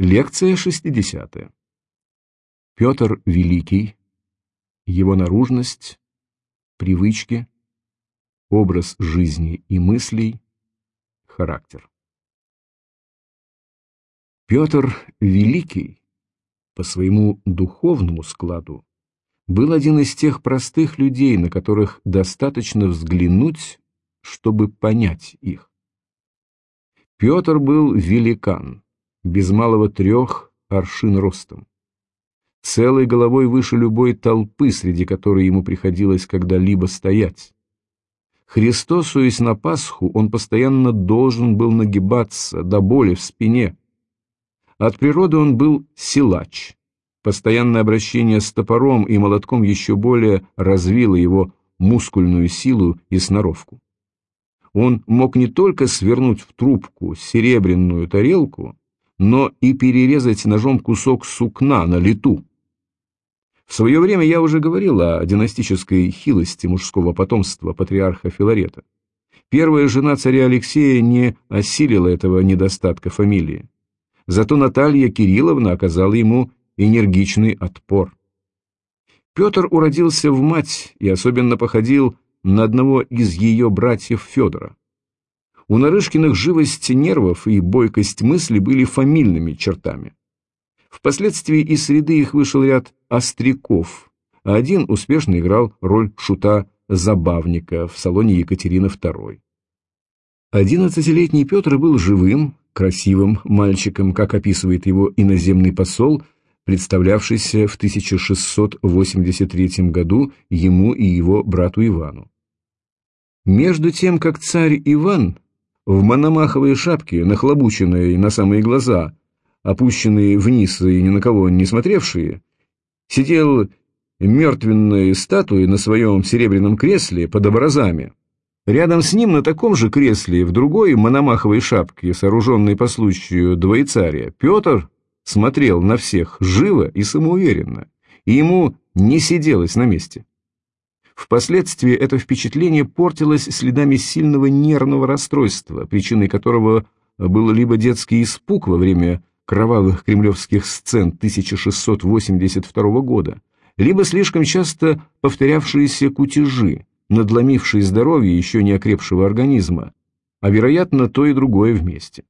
Лекция 60. Петр Великий. Его наружность, привычки, образ жизни и мыслей, характер. Петр Великий по своему духовному складу был один из тех простых людей, на которых достаточно взглянуть, чтобы понять их. Петр был великан, без малого трех аршин ростом. Целой головой выше любой толпы, среди которой ему приходилось когда-либо стоять. Христосуясь на Пасху, он постоянно должен был нагибаться до боли в спине. От природы он был силач. Постоянное обращение с топором и молотком еще более развило его мускульную силу и сноровку. Он мог не только свернуть в трубку серебряную тарелку, но и перерезать ножом кусок сукна на лету. В свое время я уже говорил о династической хилости мужского потомства патриарха Филарета. Первая жена царя Алексея не осилила этого недостатка фамилии. Зато Наталья Кирилловна оказала ему энергичный отпор. Петр уродился в мать и особенно походил на одного из ее братьев Федора. У Нарышкиных живость нервов и бойкость мысли были фамильными чертами. Впоследствии из среды их вышел ряд остряков, а один успешно играл роль шута-забавника в салоне Екатерины II. Одиннадцатилетний Петр был живым, красивым мальчиком, как описывает его иноземный посол, представлявшийся в 1683 году ему и его брату Ивану. Между тем, как царь Иван в мономаховой шапке, нахлобученной на самые глаза, опущенные вниз и ни на кого не смотревшие, сидел мертвенной статуей на своем серебряном кресле под образами. Рядом с ним на таком же кресле в другой мономаховой шапке, сооруженной по случаю двоецария, Петр смотрел на всех живо и самоуверенно, и ему не сиделось на месте. Впоследствии это впечатление портилось следами сильного нервного расстройства, причиной которого был либо детский испуг во время кровавых кремлевских сцен 1682 года, либо слишком часто повторявшиеся кутежи, надломившие здоровье еще не окрепшего организма, а, вероятно, то и другое вместе.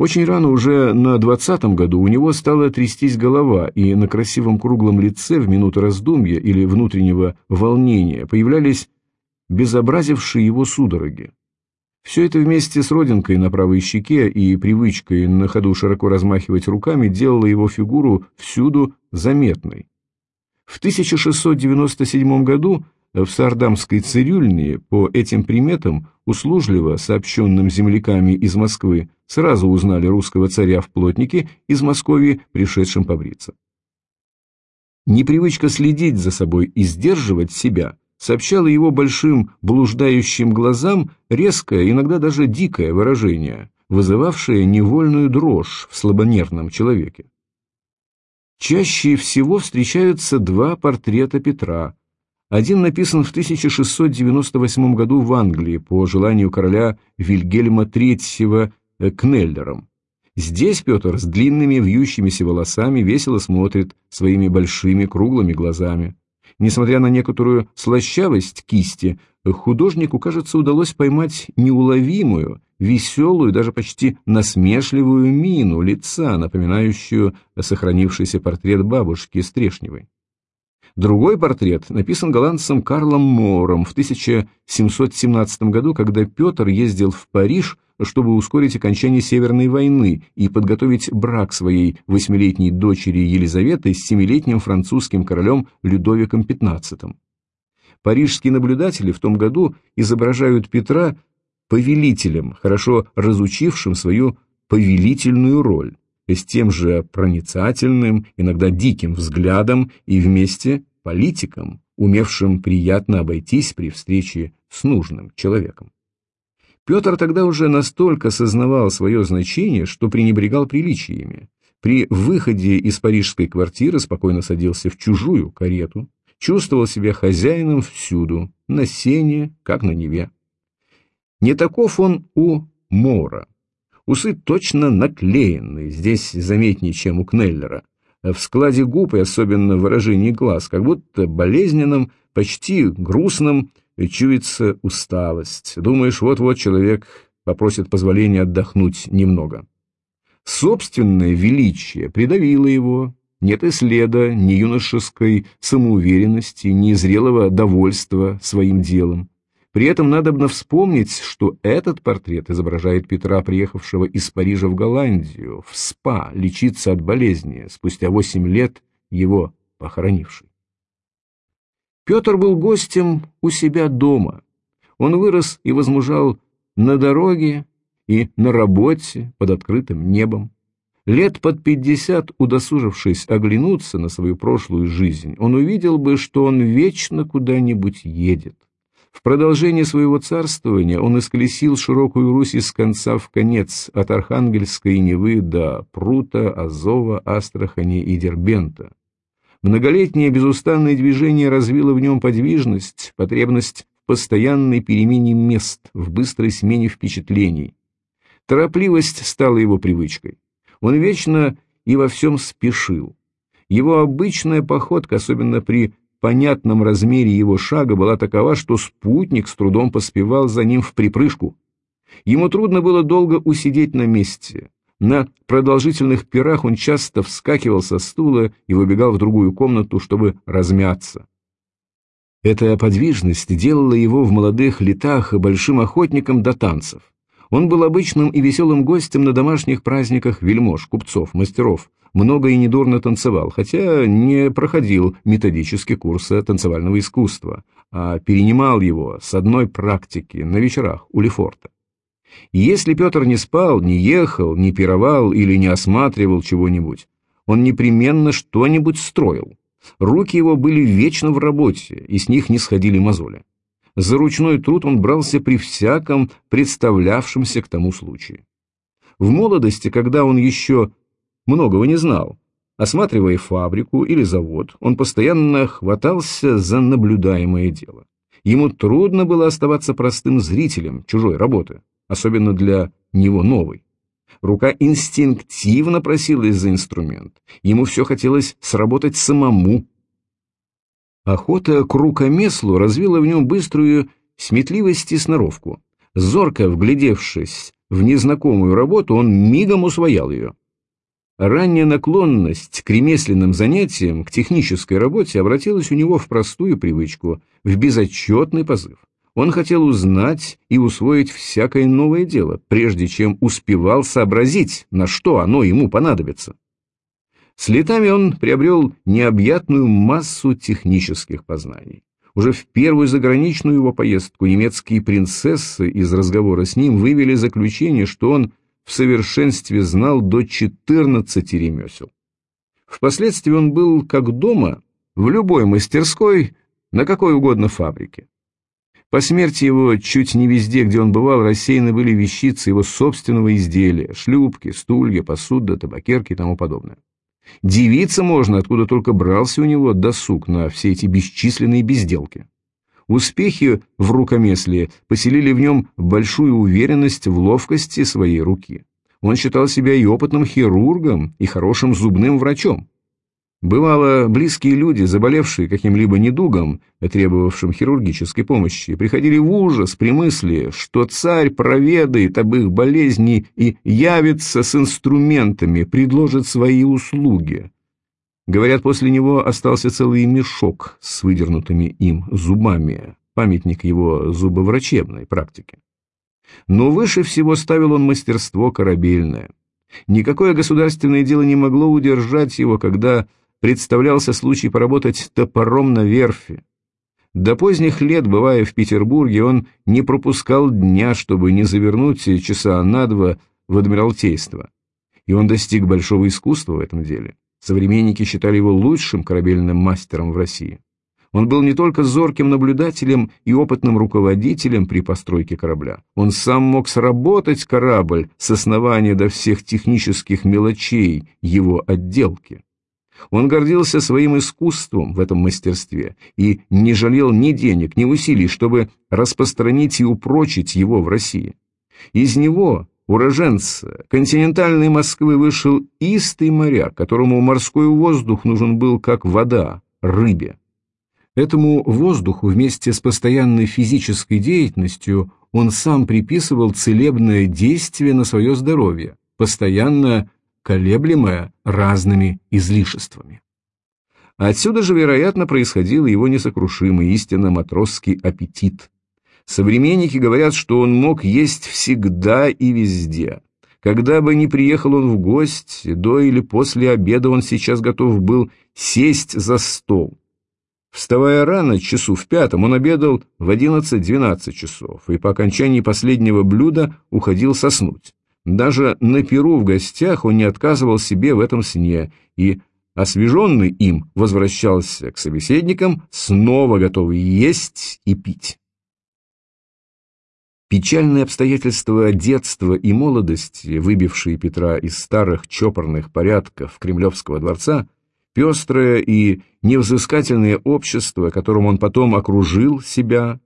Очень рано, уже на двадцатом году, у него стала трястись голова, и на красивом круглом лице в минуты раздумья или внутреннего волнения появлялись безобразившие его судороги. Все это вместе с родинкой на правой щеке и привычкой на ходу широко размахивать руками делало его фигуру всюду заметной. В 1697 году в Сардамской цирюльне по этим приметам, услужливо сообщенным земляками из Москвы, сразу узнали русского царя в плотнике из Москвы, пришедшем побриться. Непривычка следить за собой и сдерживать себя сообщала его большим блуждающим глазам резкое, иногда даже дикое выражение, вызывавшее невольную дрожь в слабонервном человеке. Чаще всего встречаются два портрета Петра – один написан в 1698 году в Англии по желанию короля Вильгельма III Кнеллером. Здесь Петр с длинными вьющимися волосами весело смотрит своими большими круглыми глазами. Несмотря на некоторую слащавость кисти, художнику, кажется, удалось поймать неуловимую, веселую, даже почти насмешливую мину лица, напоминающую сохранившийся портрет бабушки Стрешневой. Другой портрет написан голландцем Карлом Мором в 1717 году, когда Петр ездил в Париж, чтобы ускорить окончание Северной войны и подготовить брак своей восьмилетней дочери Елизаветы с семилетним французским королем Людовиком XV. Парижские наблюдатели в том году изображают Петра повелителем, хорошо разучившим свою повелительную роль с тем же проницательным, иногда диким взглядом и вместе политиком, умевшим приятно обойтись при встрече с нужным человеком. Петр тогда уже настолько сознавал свое значение, что пренебрегал приличиями. При выходе из парижской квартиры спокойно садился в чужую карету, чувствовал себя хозяином всюду, на сене, как на Неве. Не таков он у Мора. Усы точно наклеены, здесь заметнее, чем у Кнеллера. В складе губ и особенно в выражении глаз, как будто болезненным, почти грустным, чуется усталость. Думаешь, вот-вот человек попросит позволения отдохнуть немного. Собственное величие придавило его, нет и следа ни юношеской самоуверенности, ни зрелого довольства своим делом. При этом надобно вспомнить, что этот портрет изображает Петра, приехавшего из Парижа в Голландию, в СПА, лечиться от болезни, спустя восемь лет его похоронивший. Петр был гостем у себя дома. Он вырос и возмужал на дороге и на работе под открытым небом. Лет под пятьдесят, удосужившись оглянуться на свою прошлую жизнь, он увидел бы, что он вечно куда-нибудь едет. В продолжение своего царствования он исколесил широкую Русь из конца в конец, от Архангельской Невы до Прута, Азова, Астрахани и Дербента. Многолетнее безустанное движение развило в нем подвижность, потребность в постоянной перемене мест, в быстрой смене впечатлений. Торопливость стала его привычкой. Он вечно и во всем спешил. Его обычная походка, особенно при понятном размере его шага была такова, что спутник с трудом поспевал за ним в припрыжку. Ему трудно было долго усидеть на месте. На продолжительных пирах он часто вскакивал со стула и выбегал в другую комнату, чтобы размяться. Эта подвижность делала его в молодых летах большим охотником до танцев. Он был обычным и веселым гостем на домашних праздниках вельмож, купцов, мастеров, много и недурно танцевал, хотя не проходил методические курсы танцевального искусства, а перенимал его с одной практики на вечерах у Лефорта. Если Петр не спал, не ехал, не пировал или не осматривал чего-нибудь, он непременно что-нибудь строил. Руки его были вечно в работе, и с них не сходили мозоли. За ручной труд он брался при всяком представлявшемся к тому случае. В молодости, когда он еще многого не знал. Осматривая фабрику или завод, он постоянно хватался за наблюдаемое дело. Ему трудно было оставаться простым зрителем чужой работы, особенно для него новой. Рука инстинктивно просилась за инструмент. Ему все хотелось сработать самому. Охота к рукомеслу развила в нем быструю сметливость и сноровку. Зорко вглядевшись в незнакомую работу, он мигом усвоял ее. Ранняя наклонность к ремесленным занятиям, к технической работе обратилась у него в простую привычку, в безотчетный позыв. Он хотел узнать и усвоить всякое новое дело, прежде чем успевал сообразить, на что оно ему понадобится. С летами он приобрел необъятную массу технических познаний. Уже в первую заграничную его поездку немецкие принцессы из разговора с ним вывели заключение, что он в совершенстве знал до 14 ремесел. Впоследствии он был как дома, в любой мастерской, на какой угодно фабрике. По смерти его чуть не везде, где он бывал, рассеяны были вещицы его собственного изделия, шлюпки, стулья, посуда, табакерки и тому подобное. Дивиться можно, откуда только брался у него досуг на все эти бесчисленные безделки. Успехи в рукомеслии поселили в нем большую уверенность в ловкости своей руки. Он считал себя и опытным хирургом, и хорошим зубным врачом. Бывало, близкие люди, заболевшие каким-либо недугом, требовавшим хирургической помощи, приходили в ужас при мысли, что царь проведает об их болезни и явится с инструментами, предложит свои услуги. Говорят, после него остался целый мешок с выдернутыми им зубами, памятник его зубоврачебной практики. Но выше всего ставил он мастерство корабельное. Никакое государственное дело не могло удержать его, когда представлялся случай поработать топором на верфи. До поздних лет, бывая в Петербурге, он не пропускал дня, чтобы не завернуть часа на два в Адмиралтейство. И он достиг большого искусства в этом деле. Современники считали его лучшим корабельным мастером в России. Он был не только зорким наблюдателем и опытным руководителем при постройке корабля. Он сам мог сработать корабль с основания до всех технических мелочей его отделки. Он гордился своим искусством в этом мастерстве и не жалел ни денег, ни усилий, чтобы распространить и упрочить его в России. Из него, уроженца континентальной Москвы вышел истый моряк, которому морской воздух нужен был как вода, рыбе. Этому воздуху вместе с постоянной физической деятельностью он сам приписывал целебное действие на свое здоровье, постоянно колеблемое разными излишествами. Отсюда же, вероятно, происходил его несокрушимый истинно матросский аппетит, Современники говорят, что он мог есть всегда и везде. Когда бы ни приехал он в гости, до или после обеда он сейчас готов был сесть за стол. Вставая рано, часу в пятом, он обедал в 11-12 часов и по окончании последнего блюда уходил соснуть. Даже на перу в гостях он не отказывал себе в этом сне и, освеженный им, возвращался к собеседникам, снова готовый есть и пить. Печальные обстоятельства детства и молодости, выбившие Петра из старых чопорных порядков Кремлевского дворца, пестрое и невзыскательное общество, которым он потом окружил себя,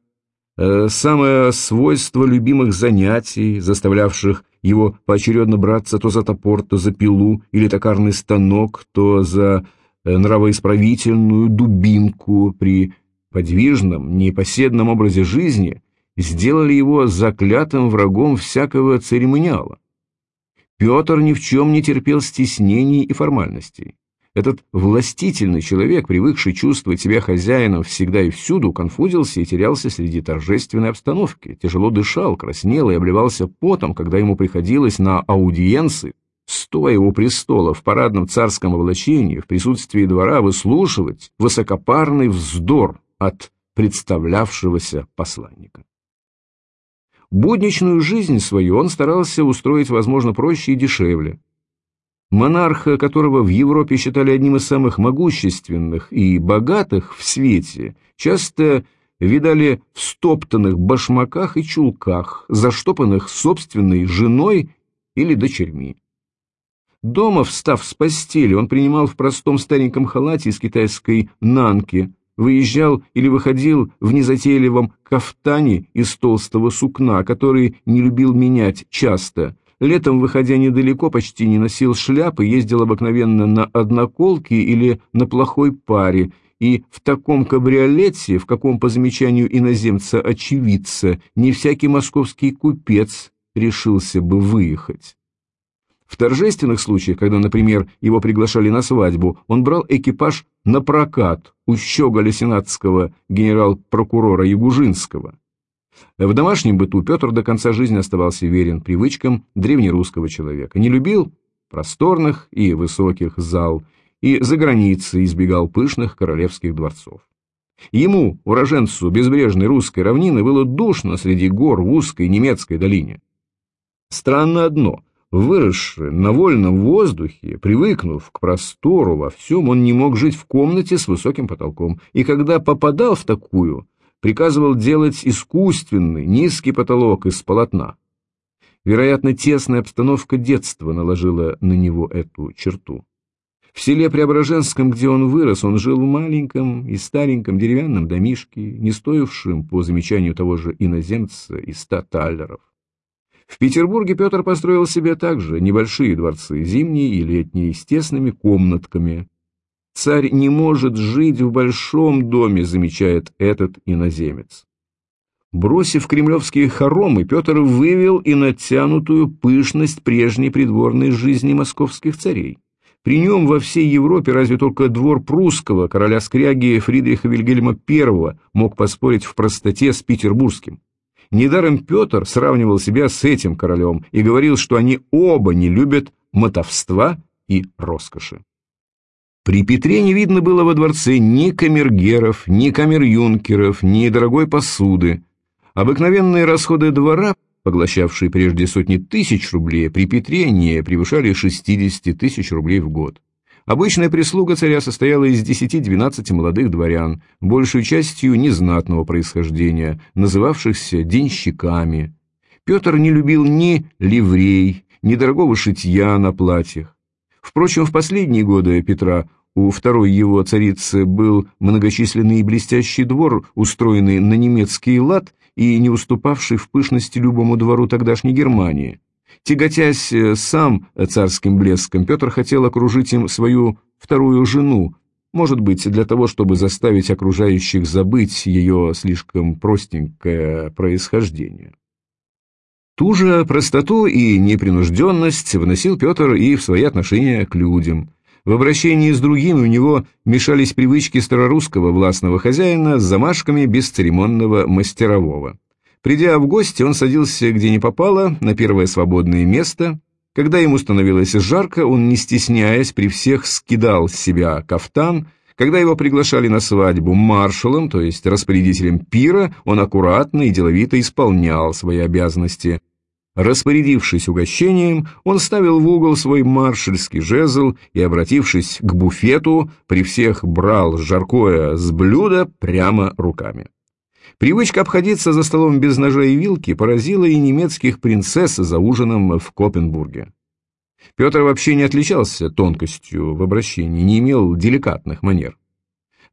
э, самое свойство любимых занятий, заставлявших его поочередно браться то за топор, то за пилу или токарный станок, то за э, нравоисправительную дубинку при подвижном, непоседном образе жизни – сделали его заклятым врагом всякого церемониала. Петр ни в чем не терпел стеснений и формальностей. Этот властительный человек, привыкший чувствовать себя хозяином всегда и всюду, конфузился и терялся среди торжественной обстановки, тяжело дышал, краснел и обливался потом, когда ему приходилось на аудиенции, стоя у престола в парадном царском облачении, в присутствии двора, выслушивать высокопарный вздор от представлявшегося посланника. Будничную жизнь свою он старался устроить, возможно, проще и дешевле. Монарха, которого в Европе считали одним из самых могущественных и богатых в свете, часто видали в стоптанных башмаках и чулках, заштопанных собственной женой или дочерьми. Дома, встав с постели, он принимал в простом стареньком халате из китайской нанки, выезжал или выходил в незатейливом кафтане из толстого сукна, который не любил менять часто. Летом, выходя недалеко, почти не носил шляпы, ездил обыкновенно на одноколке или на плохой паре, и в таком кабриолете, в каком, по замечанию иноземца-очевидца, не всякий московский купец решился бы выехать. В торжественных случаях, когда, например, его приглашали на свадьбу, он брал экипаж на прокат у щеголя сенатского генерал-прокурора Ягужинского. В домашнем быту Петр до конца жизни оставался верен привычкам древнерусского человека, не любил просторных и высоких зал, и за границей избегал пышных королевских дворцов. Ему, уроженцу безбрежной русской равнины, было душно среди гор в узкой немецкой долине. Странно одно – Выросший на вольном воздухе, привыкнув к простору во всем, он не мог жить в комнате с высоким потолком, и когда попадал в такую, приказывал делать искусственный, низкий потолок из полотна. Вероятно, тесная обстановка детства наложила на него эту черту. В селе Преображенском, где он вырос, он жил в маленьком и стареньком деревянном домишке, не стоившем, по замечанию того же иноземца, и ста таллеров. В Петербурге Петр построил себе также небольшие дворцы, зимние и летние, с тесными комнатками. Царь не может жить в большом доме, замечает этот иноземец. Бросив кремлевские хоромы, Петр вывел и натянутую пышность прежней придворной жизни московских царей. При нем во всей Европе разве только двор прусского короля Скряги Фридриха Вильгельма I мог поспорить в простоте с петербургским. Недаром Петр сравнивал себя с этим королем и говорил, что они оба не любят мотовства и роскоши. При Петре не видно было во дворце ни камергеров, ни камер-юнкеров, ни дорогой посуды. Обыкновенные расходы двора, поглощавшие прежде сотни тысяч рублей, при Петре не превышали 60 тысяч рублей в год. Обычная прислуга царя состояла из 10-12 молодых дворян, большей частью незнатного происхождения, называвшихся денщиками. Петр не любил ни ливрей, ни дорогого шитья на платьях. Впрочем, в последние годы Петра у второй его царицы был многочисленный и блестящий двор, устроенный на немецкий лад и не уступавший в пышности любому двору тогдашней Германии. Тяготясь э, сам царским блеском, Петр хотел окружить им свою вторую жену, может быть, для того, чтобы заставить окружающих забыть ее слишком простенькое происхождение. Ту же простоту и непринужденность вносил Петр и в свои отношения к людям. В обращении с другими у него мешались привычки старорусского властного хозяина с замашками бесцеремонного мастерового. Придя в гости, он садился где не попало, на первое свободное место, когда ему становилось жарко, он, не стесняясь, при всех скидал с себя кафтан. Когда его приглашали на свадьбу маршалом, то есть распорядителем пира, он аккуратно и деловито исполнял свои обязанности. Распорядившись угощением, он ставил в угол свой маршальский жезл и, обратившись к буфету, при всех брал жаркое с блюда прямо руками. Привычка обходиться за столом без ножа и вилки поразила и немецких принцесс за ужином в Копенбурге. Петр вообще не отличался тонкостью в обращении, не имел деликатных манер.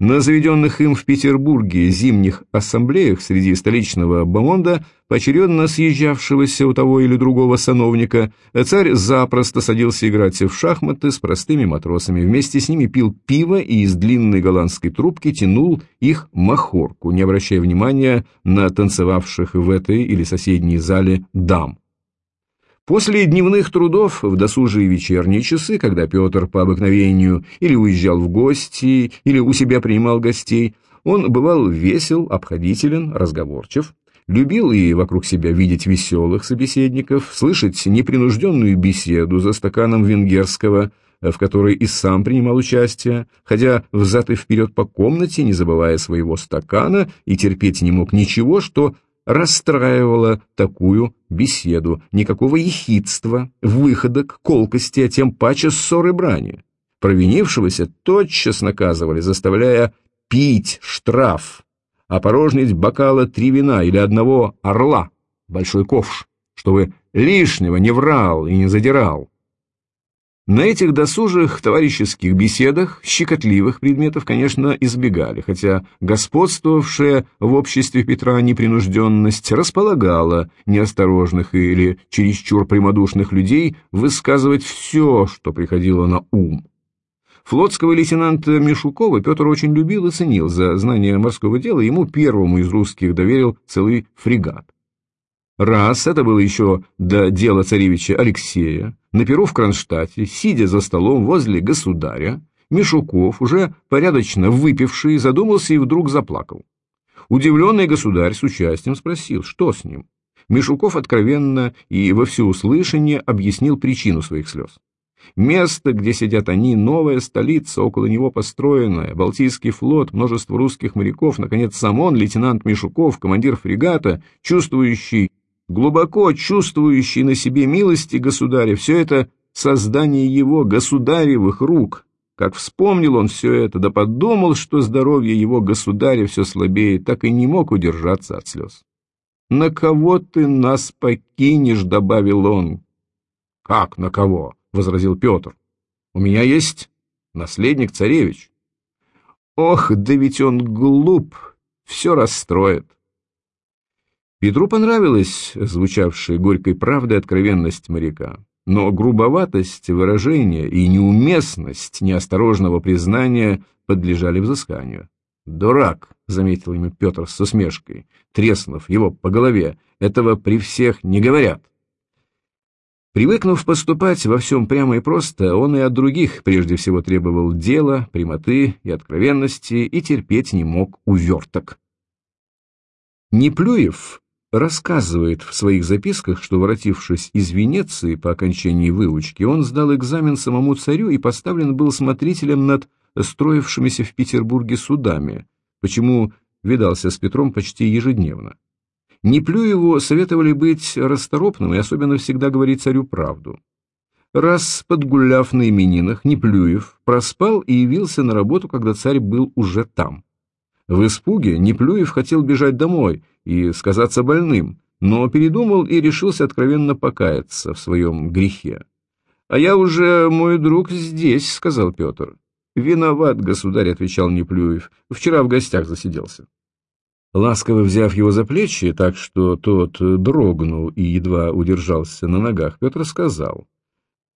На заведенных им в Петербурге зимних ассамблеях среди столичного бомонда, поочередно съезжавшегося у того или другого сановника, царь запросто садился играть в шахматы с простыми матросами, вместе с ними пил пиво и из длинной голландской трубки тянул их махорку, не обращая внимания на танцевавших в этой или соседней зале дам. После дневных трудов в досужие вечерние часы, когда Петр по обыкновению или уезжал в гости, или у себя принимал гостей, он бывал весел, обходителен, разговорчив, любил и вокруг себя видеть веселых собеседников, слышать непринужденную беседу за стаканом венгерского, в которой и сам принимал участие, ходя взад и вперед по комнате, не забывая своего стакана, и терпеть не мог ничего, что расстраивала такую беседу, никакого ехидства, выходок, колкости, а тем паче ссоры брани. Провинившегося тотчас наказывали, заставляя пить штраф, опорожнить бокала три вина или одного орла, большой ковш, чтобы лишнего не врал и не задирал. На этих досужих товарищеских беседах щекотливых предметов, конечно, избегали, хотя господствовавшая в обществе Петра непринужденность располагала неосторожных или чересчур прямодушных людей высказывать все, что приходило на ум. Флотского лейтенанта Мишукова Петр очень любил и ценил за знание морского дела, ему первому из русских доверил целый фрегат. Раз, это было еще до дела царевича Алексея, на перу в Кронштадте, сидя за столом возле государя, Мишуков, уже порядочно выпивший, задумался и вдруг заплакал. Удивленный государь с участием спросил, что с ним. Мишуков откровенно и во всеуслышание объяснил причину своих слез. Место, где сидят они, новая столица, около него построенная, Балтийский флот, множество русских моряков, наконец, сам он, лейтенант Мишуков, командир фрегата, чувствующий глубоко чувствующий на себе милости государя, все это создание его, государевых рук. Как вспомнил он все это, да подумал, что здоровье его государя все слабее, так и не мог удержаться от слез. «На кого ты нас покинешь?» — добавил он. «Как на кого?» — возразил Петр. «У меня есть наследник царевич». «Ох, да ведь он глуп, все расстроит». Петру понравилась звучавшая горькой правдой откровенность моряка, но грубоватость выражения и неуместность неосторожного признания подлежали взысканию. «Дурак!» — заметил ему Петр с усмешкой, треснув его по голове. «Этого при всех не говорят». Привыкнув поступать во всем прямо и просто, он и от других прежде всего требовал дела, прямоты и откровенности и терпеть не мог уверток. Неплюев рассказывает в своих записках, что, воротившись из Венеции по окончании выучки, он сдал экзамен самому царю и поставлен был смотрителем над строившимися в Петербурге судами, почему видался с Петром почти ежедневно. Неплюеву советовали быть расторопным и особенно всегда говорить царю правду. Раз подгуляв на именинах, Неплюев проспал и явился на работу, когда царь был уже там. В испуге Неплюев хотел бежать домой и сказаться больным, но передумал и решился откровенно покаяться в своем грехе. «А я уже, мой друг, здесь», — сказал Петр. «Виноват, государь», — отвечал Неплюев. «Вчера в гостях засиделся». Ласково взяв его за плечи, так что тот дрогнул и едва удержался на ногах, Петр сказал,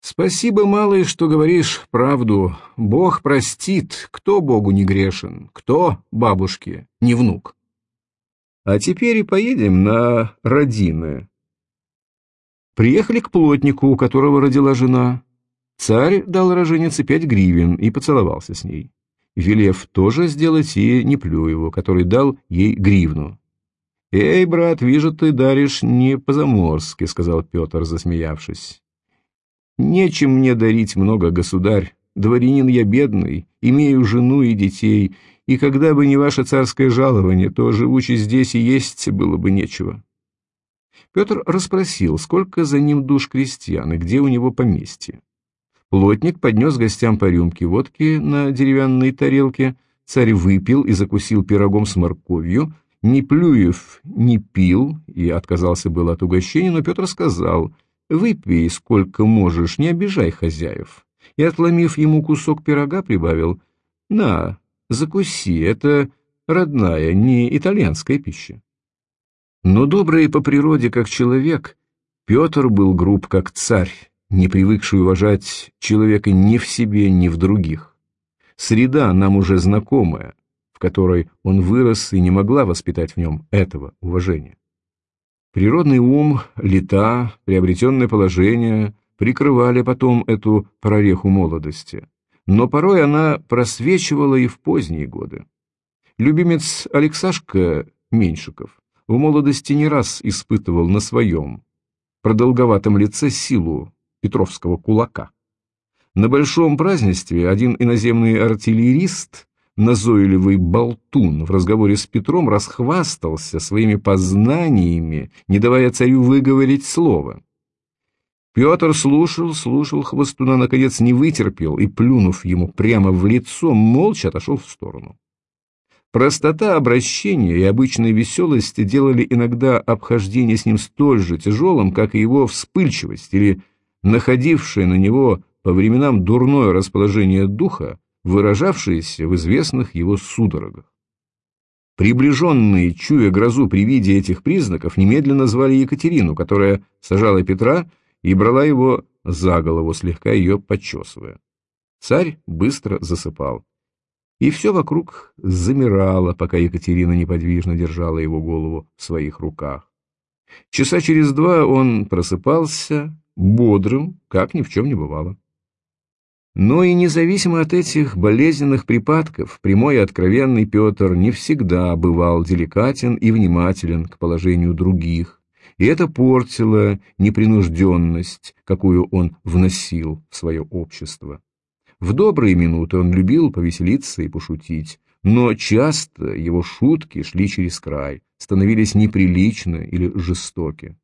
«Спасибо, малый, что говоришь правду. Бог простит, кто Богу не грешен, кто бабушке не внук. А теперь и поедем на родины». Приехали к плотнику, у которого родила жена. Царь дал роженице пять гривен и поцеловался с ней велев тоже сделать и Неплюеву, который дал ей гривну. «Эй, брат, вижу, ты даришь не по-заморски», — сказал Петр, засмеявшись. «Нечем мне дарить много, государь. Дворянин я бедный, имею жену и детей, и когда бы не ваше царское жалование, то, живучи здесь и есть, было бы нечего». Петр расспросил, сколько за ним душ крестьян и где у него поместье. Плотник поднес гостям по рюмке водки на деревянной тарелке, царь выпил и закусил пирогом с морковью, не Плюев не пил и отказался был от угощения, но Петр сказал, «Выпей сколько можешь, не обижай хозяев». И, отломив ему кусок пирога, прибавил, «На, закуси, это родная, не итальянская пища». Но добрый по природе как человек, Петр был груб как царь, не привыкший уважать человека ни в себе, ни в других. Среда нам уже знакомая, в которой он вырос и не могла воспитать в нем этого уважения. Природный ум, лета, приобретенное положение прикрывали потом эту прореху молодости, но порой она просвечивала и в поздние годы. Любимец Алексашка Меньшиков в молодости не раз испытывал на своем продолговатом лице силу Петровского кулака. На большом празднестве один иноземный артиллерист, назойливый болтун, в разговоре с Петром расхвастался своими познаниями, не давая царю выговорить слово. Петр слушал, слушал хвостуна, наконец не вытерпел и, плюнув ему прямо в лицо, молча отошел в сторону. Простота обращения и обычная веселость делали иногда обхождение с ним столь же тяжелым, как и его вспыльчивость или находившее на него по временам дурное расположение духа, выражавшееся в известных его судорогах. Приближенные, чуя грозу при виде этих признаков, немедленно звали Екатерину, которая сажала Петра и брала его за голову, слегка ее подчесывая. Царь быстро засыпал. И все вокруг замирало, пока Екатерина неподвижно держала его голову в своих руках. Часа через два он просыпался, бодрым, как ни в чем не бывало. Но и независимо от этих болезненных припадков, прямой и откровенный Петр не всегда бывал деликатен и внимателен к положению других, и это портило непринужденность, какую он вносил в свое общество. В добрые минуты он любил повеселиться и пошутить, но часто его шутки шли через край, становились неприличны или жестоки.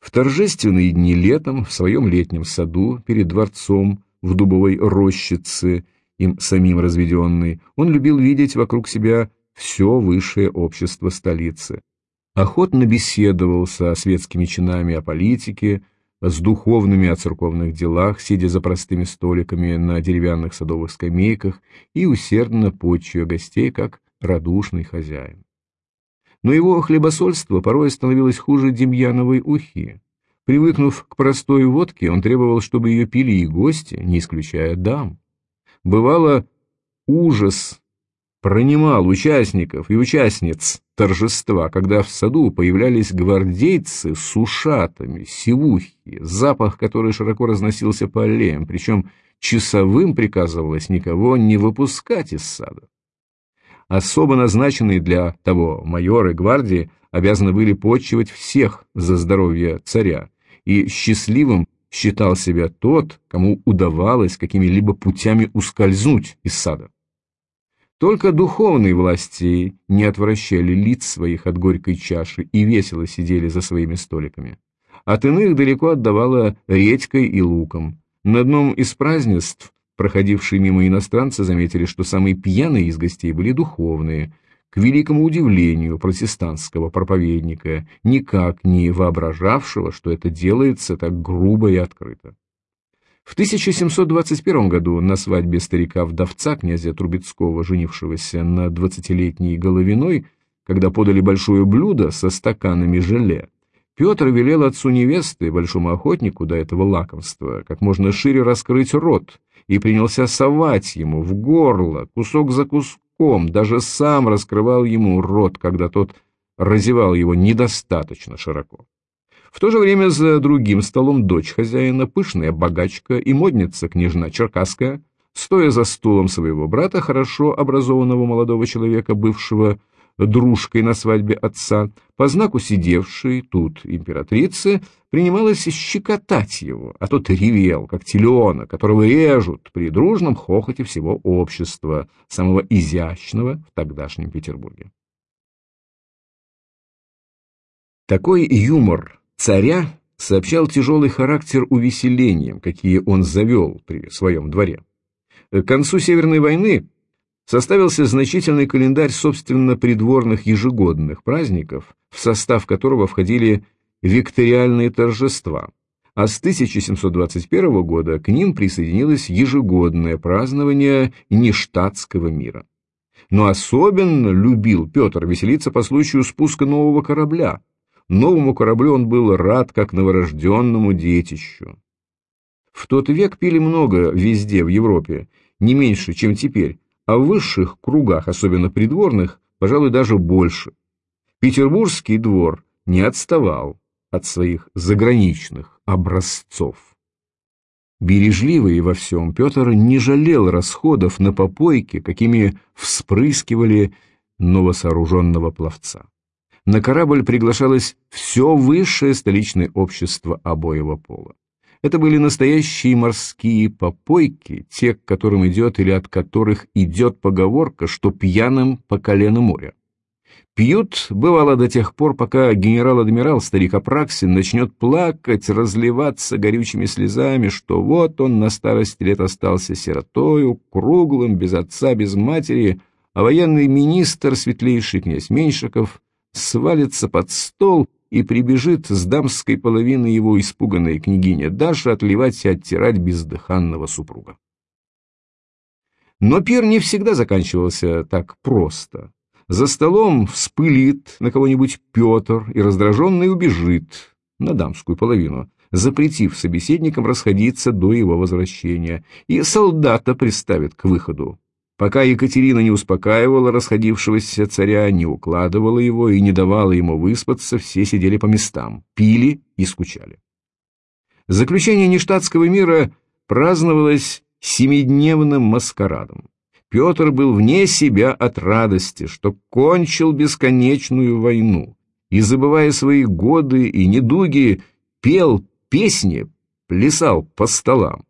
В торжественные дни летом в своем летнем саду перед дворцом в дубовой рощице, им самим разведенной, он любил видеть вокруг себя все высшее общество столицы. Охотно беседовал со светскими чинами о политике, с духовными о церковных делах, сидя за простыми столиками на деревянных садовых скамейках и усердно почуя гостей, как радушный хозяин. Но его хлебосольство порой становилось хуже Демьяновой ухи. Привыкнув к простой водке, он требовал, чтобы ее пили и гости, не исключая дам. Бывало, ужас пронимал участников и участниц торжества, когда в саду появлялись гвардейцы с ушатами, сивухи, запах которой широко разносился по аллеям, причем часовым приказывалось никого не выпускать из сада. Особо назначенные для того майоры гвардии обязаны были почивать всех за здоровье царя, и счастливым считал себя тот, кому удавалось какими-либо путями ускользнуть из сада. Только духовные власти не отвращали лиц своих от горькой чаши и весело сидели за своими столиками. От иных далеко отдавало редькой и луком. На одном из празднеств Проходившие мимо иностранцы заметили, что самые пьяные из гостей были духовные, к великому удивлению протестантского проповедника, никак не воображавшего, что это делается так грубо и открыто. В 1721 году на свадьбе старика-вдовца князя Трубецкого, женившегося на двадцатилетней Головиной, когда подали большое блюдо со стаканами желе, Петр велел отцу невесты, большому охотнику до этого лакомства, как можно шире раскрыть рот, и принялся совать ему в горло, кусок за куском, даже сам раскрывал ему рот, когда тот разевал его недостаточно широко. В то же время за другим столом дочь хозяина, пышная богачка и модница княжна Черкасская, стоя за стулом своего брата, хорошо образованного молодого человека, бывшего дружкой на свадьбе отца, по знаку сидевшей тут императрицы, принималась щекотать его, а тот ревел, как телеона, которого режут при дружном хохоте всего общества, самого изящного в тогдашнем Петербурге. Такой юмор царя сообщал тяжелый характер увеселениям, какие он завел при своем дворе. К концу Северной войны составился значительный календарь собственно придворных ежегодных праздников, в состав которого входили викториальные торжества, а с 1721 года к ним присоединилось ежегодное празднование нештатского мира. Но особенно любил Петр веселиться по случаю спуска нового корабля, Новому кораблю он был рад, как новорожденному детищу. В тот век пили много везде в Европе, не меньше, чем теперь, а в высших кругах, особенно придворных, пожалуй, даже больше. Петербургский двор не отставал от своих заграничных образцов. Бережливый во всем, Петр не жалел расходов на попойки, какими вспрыскивали новосооруженного пловца. На корабль приглашалось все высшее столичное общество обоего пола. Это были настоящие морские попойки, те, к которым идет или от которых идет поговорка, что пьяным по колено моря. Пьют, бывало, до тех пор, пока генерал-адмирал, старик Апраксин, начнет плакать, разливаться горючими слезами, что вот он на старости лет остался сиротою, круглым, без отца, без матери, а военный министр, светлейший князь Меньшиков, свалится под стол и прибежит с дамской половины его испуганная княгиня Даша отливать и оттирать бездыханного супруга. Но пир не всегда заканчивался так просто. За столом вспылит на кого-нибудь Петр и раздраженный убежит на дамскую половину, запретив собеседникам расходиться до его возвращения, и солдата приставит к выходу, Пока Екатерина не успокаивала расходившегося царя, не укладывала его и не давала ему выспаться, все сидели по местам, пили и скучали. Заключение нештатского мира праздновалось семидневным маскарадом. Петр был вне себя от радости, что кончил бесконечную войну, и, забывая свои годы и недуги, пел песни, плясал по столам.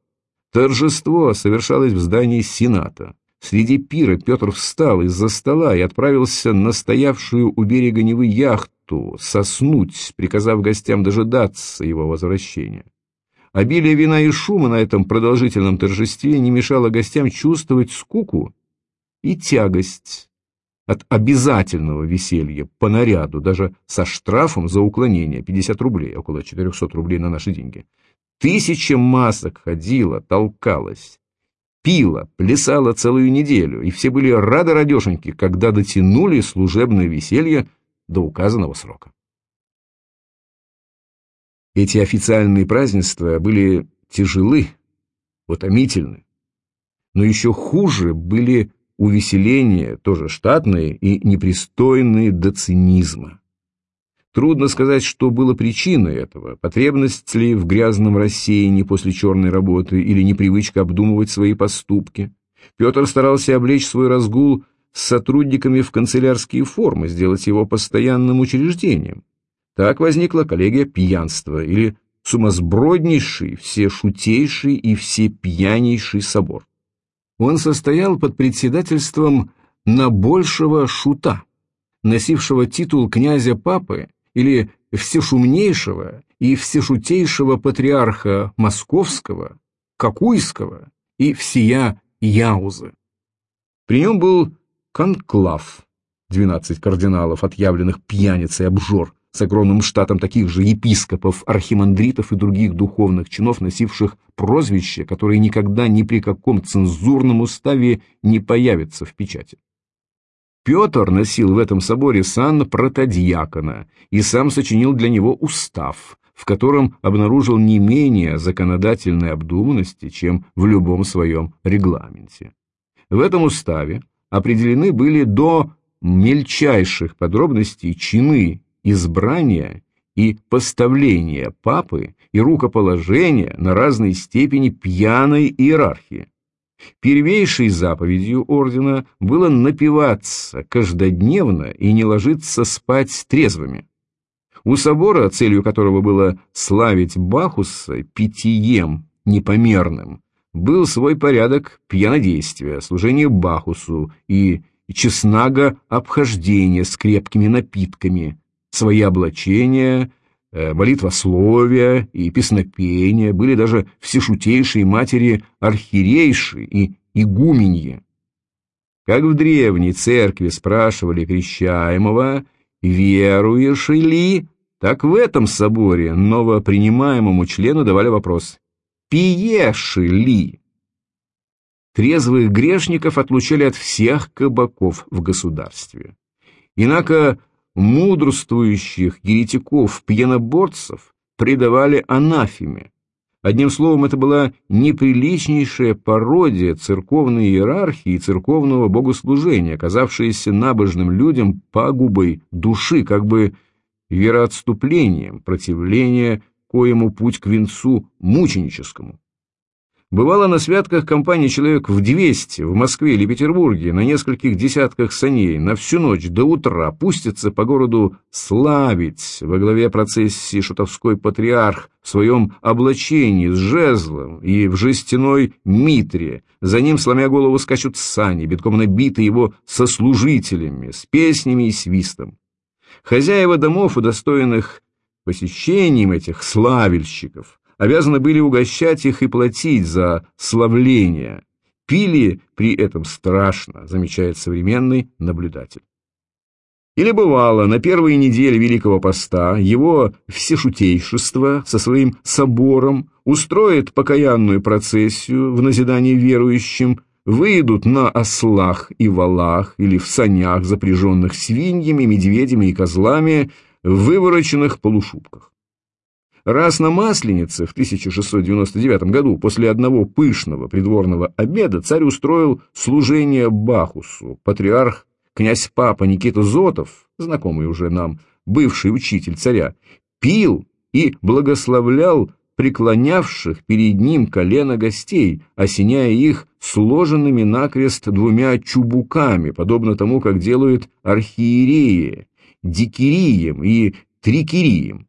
Торжество совершалось в здании Сената. Среди пира Петр встал из-за стола и отправился на стоявшую у берега Невы яхту соснуть, приказав гостям дожидаться его возвращения. Обилие вина и шума на этом продолжительном торжестве не мешало гостям чувствовать скуку и тягость от обязательного веселья по наряду, даже со штрафом за уклонение 50 рублей, около 400 рублей на наши деньги. Тысяча масок ходила, толкалась, пила, плясала целую неделю, и все были рады радешеньки, когда дотянули служебное веселье до указанного срока. Эти официальные празднества были тяжелы, утомительны, но еще хуже были увеселения, тоже штатные и непристойные до цинизма. Трудно сказать, что было причиной этого, потребность ли в грязном рассеянии после черной работы или непривычка обдумывать свои поступки. Петр старался облечь свой разгул с сотрудниками в канцелярские формы, сделать его постоянным учреждением. Так возникла коллегия пьянства или сумасброднейший, всешутейший и всепьянейший собор. Он состоял под председательством набольшего шута, носившего титул князя-папы или всешумнейшего и всешутейшего патриарха Московского, Кокуйского и всея Яузы. При нем был конклав, 12 кардиналов, отъявленных пьяниц и обжор, с огромным штатом таких же епископов, архимандритов и других духовных чинов, носивших прозвища, которые никогда ни при каком цензурном уставе не появятся в печати. Петр носил в этом соборе сан протодьякона и сам сочинил для него устав, в котором обнаружил не менее законодательной обдуманности, чем в любом своем регламенте. В этом уставе определены были до мельчайших подробностей чины избрания и поставления папы и рукоположения на разной степени пьяной иерархии. Первейшей заповедью ордена было напиваться каждодневно и не ложиться спать трезвыми. У собора, целью которого было славить Бахуса питьем непомерным, был свой порядок пьянодействия, служение Бахусу и честного обхождения с крепкими напитками, свои облачения, молитвословия и песнопения, были даже всешутейшие матери архиерейши и игуменьи. Как в древней церкви спрашивали крещаемого, веруешь ли, так в этом соборе новопринимаемому члену давали вопрос «Пиешь ли?». Трезвых грешников отлучали от всех кабаков в государстве. Инако мудрствующих еретиков-пьяноборцев предавали анафеме. Одним словом, это была неприличнейшая пародия церковной иерархии и церковного богослужения, оказавшаяся набожным людям пагубой души, как бы вероотступлением, противления коему путь к венцу мученическому. Бывало на святках компании человек в 200 в Москве или Петербурге на нескольких десятках саней на всю ночь до утра пустится по городу славить во главе процессии шутовской патриарх в своем облачении с жезлом и в жестяной митре. За ним, сломя голову, скачут сани, битком набиты его сослужителями, с песнями и свистом. Хозяева домов, удостоенных посещением этих славельщиков, обязаны были угощать их и платить за славление. Пили при этом страшно, замечает современный наблюдатель. Или бывало, на первой неделе Великого Поста его всешутейшество со своим собором устроит покаянную процессию в назидание верующим, выйдут на ослах и валах или в санях, запряженных свиньями, медведями и козлами, в вывороченных полушубках. Раз на Масленице в 1699 году после одного пышного придворного обеда царь устроил служение Бахусу. Патриарх князь папа Никита Зотов, знакомый уже нам, бывший учитель царя, пил и благословлял преклонявших перед ним колено гостей, осеняя их сложенными накрест двумя чубуками, подобно тому, как делают архиереи, дикирием и трикирием.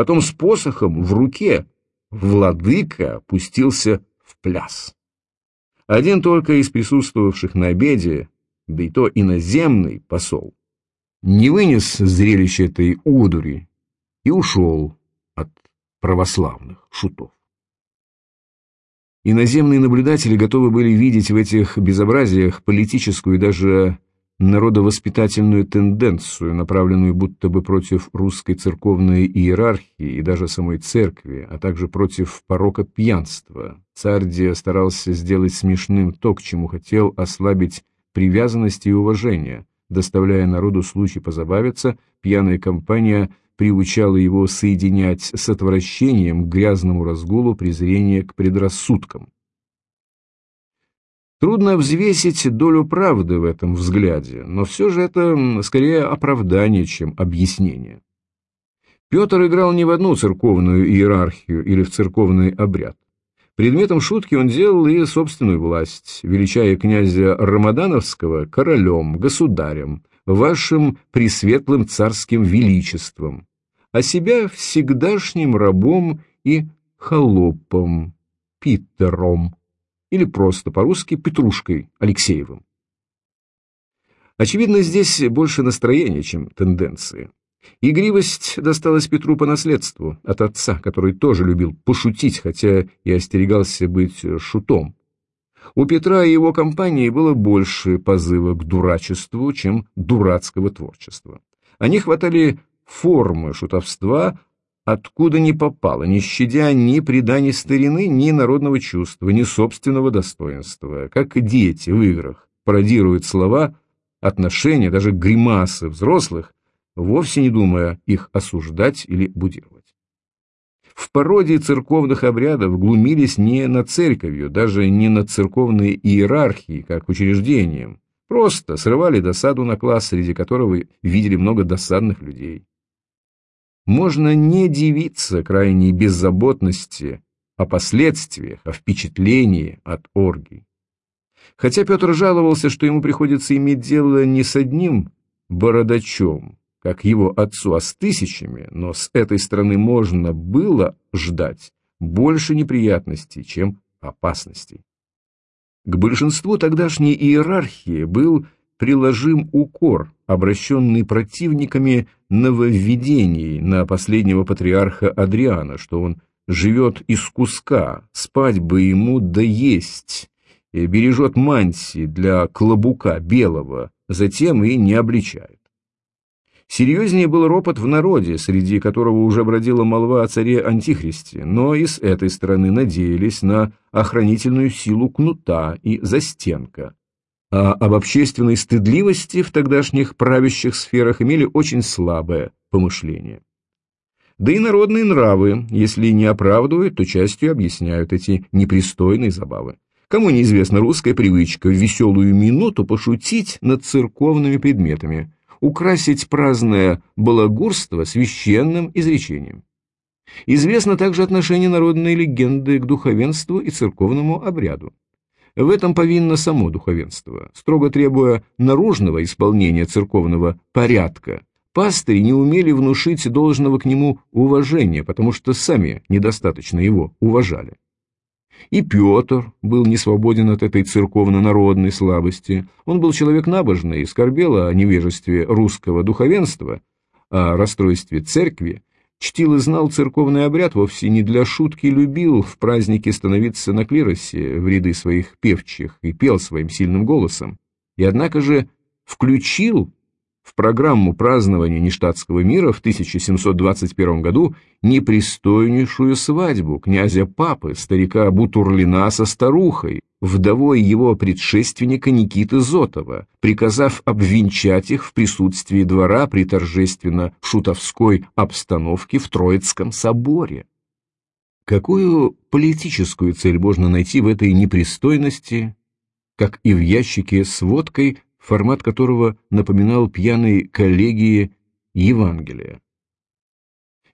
Потом с посохом в руке владыка пустился в пляс. Один только из присутствовавших на обеде, да и то иноземный посол, не вынес зрелище этой удури и ушел от православных шутов. Иноземные наблюдатели готовы были видеть в этих безобразиях политическую и даже народовоспитательную тенденцию, направленную будто бы против русской церковной иерархии и даже самой церкви, а также против порока пьянства. Царь старался сделать смешным то, к чему хотел ослабить привязанность и уважение. Доставляя народу случай позабавиться, пьяная компания приучала его соединять с отвращением к грязному разгулу презрения к предрассудкам. Трудно взвесить долю правды в этом взгляде, но все же это скорее оправдание, чем объяснение. Петр играл не в одну церковную иерархию или в церковный обряд. Предметом шутки он делал и собственную власть, величая князя Рамадановского королем, государем, вашим пресветлым царским величеством, а себя всегдашним рабом и холопом, Питером или просто по-русски Петрушкой Алексеевым. Очевидно, здесь больше настроения, чем тенденции. Игривость досталась Петру по наследству от отца, который тоже любил пошутить, хотя и остерегался быть шутом. У Петра и его компании было больше позыва к дурачеству, чем дурацкого творчества. Они хватали формы шутовства, откуда не попало, не щадя ни преданий старины, ни народного чувства, ни собственного достоинства, как дети в играх пародируют слова отношения, даже гримасы взрослых, вовсе не думая их осуждать или будировать. В пародии церковных обрядов глумились не над церковью, даже не над церковной иерархией, как учреждением, просто срывали досаду на класс, среди которого видели много досадных людей. Можно не дивиться крайней беззаботности о последствиях, о впечатлении от оргий. Хотя Петр жаловался, что ему приходится иметь дело не с одним бородачом, как его отцу, а с тысячами, но с этой стороны можно было ждать больше неприятностей, чем опасностей. К большинству тогдашней иерархии был приложим укор, обращенный противниками нововведений на последнего патриарха Адриана, что он живет из куска, спать бы ему да есть, бережет мантии для клобука белого, затем и не обличает. Серьезнее был ропот в народе, среди которого уже бродила молва о царе Антихристе, но и с этой стороны надеялись на охранительную силу кнута и застенка. А об общественной стыдливости в тогдашних правящих сферах имели очень слабое помышление. Да и народные нравы, если не оправдывают, то частью объясняют эти непристойные забавы. Кому неизвестна русская привычка в веселую минуту пошутить над церковными предметами – украсить праздное балагурство священным изречением. Известно также отношение народной легенды к духовенству и церковному обряду. В этом повинно само духовенство, строго требуя наружного исполнения церковного порядка. Пастыри не умели внушить должного к нему уважения, потому что сами недостаточно его уважали. И Петр был не свободен от этой церковно-народной слабости. Он был человек набожный, скорбел о невежестве русского духовенства, о расстройстве церкви, чтил и знал церковный обряд, вовсе не для шутки любил в празднике становиться на клиросе в ряды своих певчих и пел своим сильным голосом. И однако же включил в программу празднования нештатского мира в 1721 году непристойнейшую свадьбу князя Папы, старика Бутурлина со старухой, вдовой его предшественника Никиты Зотова, приказав обвенчать их в присутствии двора при торжественно-шутовской обстановке в Троицком соборе. Какую политическую цель можно найти в этой непристойности, как и в ящике с водкой формат которого напоминал пьяной коллегии Евангелия.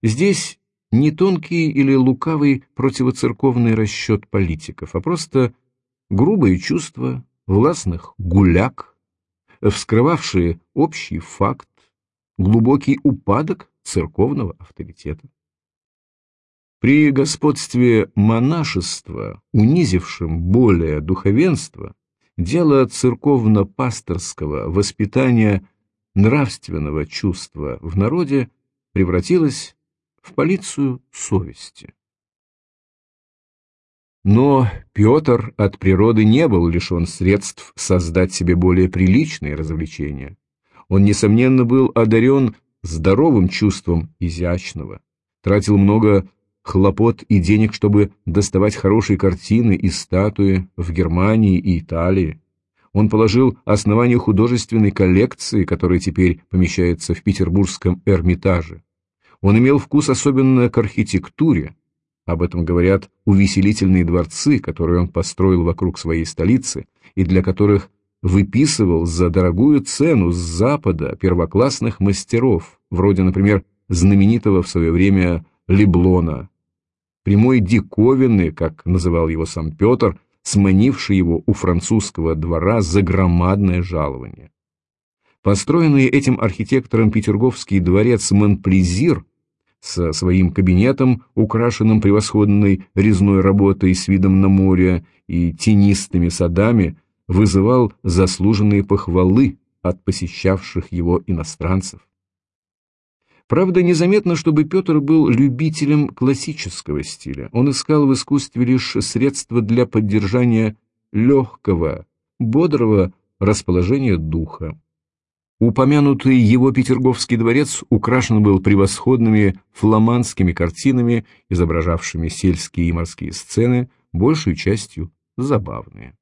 Здесь не тонкий или лукавый противоцерковный расчет политиков, а просто грубые чувства властных гуляк, вскрывавшие общий факт, глубокий упадок церковного авторитета. При господстве монашества, унизившем более духовенство, Дело церковно-пасторского воспитания нравственного чувства в народе превратилось в полицию совести. Но Петр от природы не был лишен средств создать себе более приличные развлечения. Он, несомненно, был одарен здоровым чувством изящного, тратил много хлопот и денег, чтобы доставать хорошие картины и статуи в Германии и Италии. Он положил основание художественной коллекции, которая теперь помещается в Петербургском Эрмитаже. Он имел вкус особенно к архитектуре. Об этом говорят увеселительные дворцы, которые он построил вокруг своей столицы и для которых выписывал за дорогую цену с Запада первоклассных мастеров, вроде, например, знаменитого в свое время Леблона, прямой диковины, как называл его сам Петр, сманивший его у французского двора за громадное жалование. Построенный этим архитектором Петерговский дворец Монплезир со своим кабинетом, украшенным превосходной резной работой с видом на море и тенистыми садами, вызывал заслуженные похвалы от посещавших его иностранцев. Правда, незаметно, чтобы Петр был любителем классического стиля. Он искал в искусстве лишь средства для поддержания легкого, бодрого расположения духа. Упомянутый его Петерговский дворец украшен был превосходными фламандскими картинами, изображавшими сельские и морские сцены, большей частью забавные.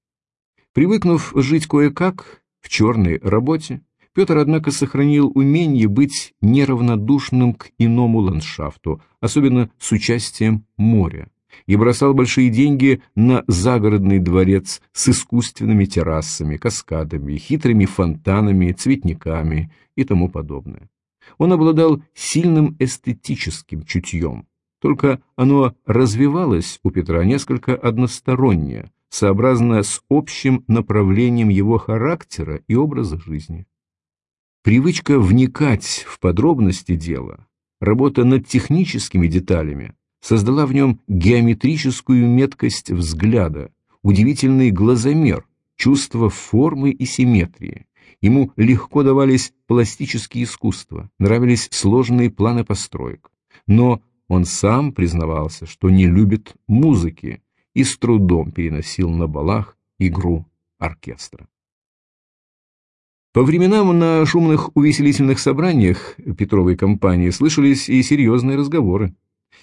Привыкнув жить кое-как, В черной работе Петр, однако, сохранил умение быть неравнодушным к иному ландшафту, особенно с участием моря, и бросал большие деньги на загородный дворец с искусственными террасами, каскадами, хитрыми фонтанами, цветниками и тому подобное. Он обладал сильным эстетическим чутьем, только оно развивалось у Петра несколько односторонне, сообразно с общим направлением его характера и образа жизни. Привычка вникать в подробности дела, работа над техническими деталями создала в нем геометрическую меткость взгляда, удивительный глазомер, чувство формы и симметрии. Ему легко давались пластические искусства, нравились сложные планы построек. Но он сам признавался, что не любит музыки и с трудом переносил на балах игру оркестра. По временам на шумных увеселительных собраниях Петровой компании слышались и серьезные разговоры.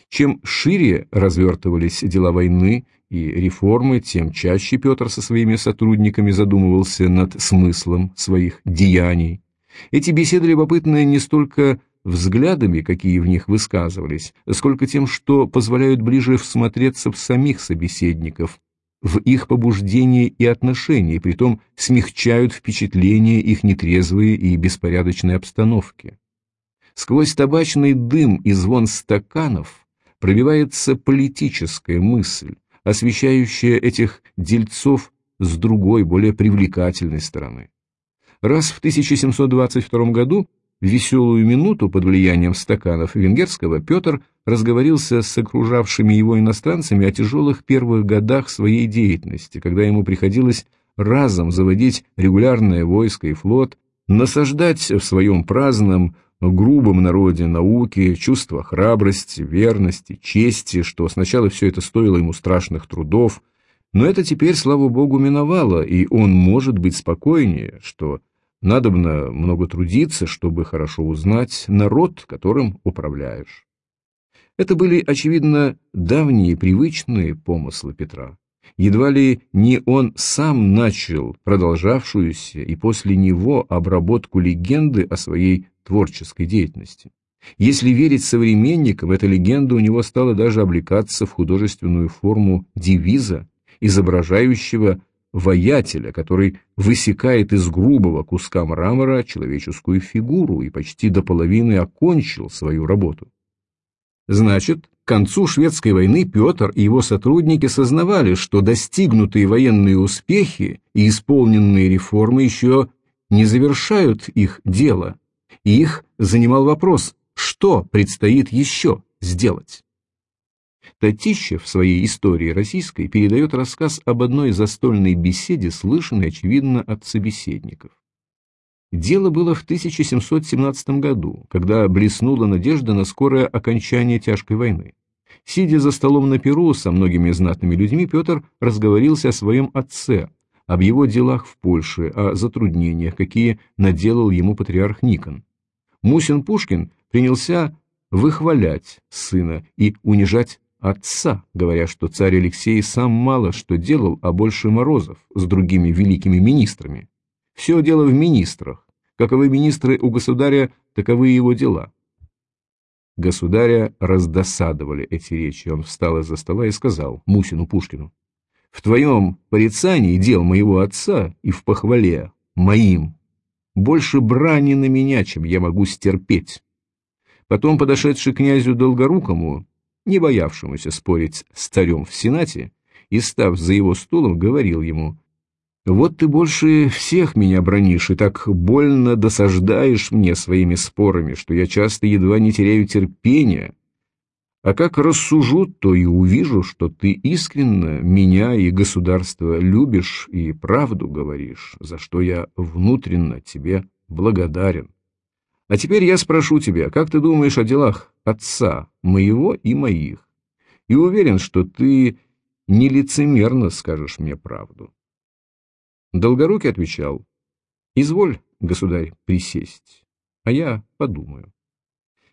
Чем шире развертывались дела войны и реформы, тем чаще Петр со своими сотрудниками задумывался над смыслом своих деяний. Эти беседы любопытны не столько взглядами, какие в них высказывались, сколько тем, что позволяют ближе всмотреться в самих собеседников, в их побуждения и отношения, и притом смягчают впечатление их нетрезвой и беспорядочной обстановки. Сквозь табачный дым и звон стаканов пробивается политическая мысль, освещающая этих дельцов с другой, более привлекательной стороны. Раз в 1722 году в веселую минуту под влиянием стаканов венгерского Петр разговорился с окружавшими его иностранцами о тяжелых первых годах своей деятельности, когда ему приходилось разом заводить регулярное войско и флот, насаждать в своем праздном, грубом народе науки, чувство храбрости, верности, чести, что сначала все это стоило ему страшных трудов, но это теперь, слава богу, миновало, и он может быть спокойнее, что Надобно много трудиться, чтобы хорошо узнать народ, которым управляешь. Это были, очевидно, давние привычные помыслы Петра. Едва ли не он сам начал продолжавшуюся и после него обработку легенды о своей творческой деятельности. Если верить современникам, эта легенда у него стала даже облекаться в художественную форму девиза, изображающего воятеля, который высекает из грубого куска мрамора человеческую фигуру и почти до половины окончил свою работу. Значит, к концу шведской войны Петр и его сотрудники сознавали, что достигнутые военные успехи и исполненные реформы еще не завершают их дело, и их занимал вопрос, что предстоит еще сделать. Татищев в своей истории российской передает рассказ об одной застольной беседе, слышанной, очевидно, от собеседников. Дело было в 1717 году, когда блеснула надежда на скорое окончание тяжкой войны. Сидя за столом на Перу со многими знатными людьми, Петр разговорился о своем отце, об его делах в Польше, о затруднениях, какие наделал ему патриарх Никон. Мусин Пушкин принялся выхвалять сына и унижать отца, говоря, что царь Алексей сам мало что делал, а больше Морозов с другими великими министрами. Все дело в министрах. Каковы министры у государя, таковы его дела. Государя раздосадовали эти речи. Он встал из-за стола и сказал Мусину Пушкину, «В твоем порицании дел моего отца и в похвале моим больше брани на меня, чем я могу стерпеть». Потом, подошедший князю Долгорукому, не боявшемуся спорить с царем в Сенате, и, став за его стулом, говорил ему, «Вот ты больше всех меня бронишь и так больно досаждаешь мне своими спорами, что я часто едва не теряю терпения. А как рассужу, то и увижу, что ты искренно меня и государство любишь и правду говоришь, за что я внутренно тебе благодарен». А теперь я спрошу тебя, как ты думаешь о делах отца, моего и моих? И уверен, что ты нелицемерно скажешь мне правду. Долгорукий отвечал, «Изволь, государь, присесть, а я подумаю».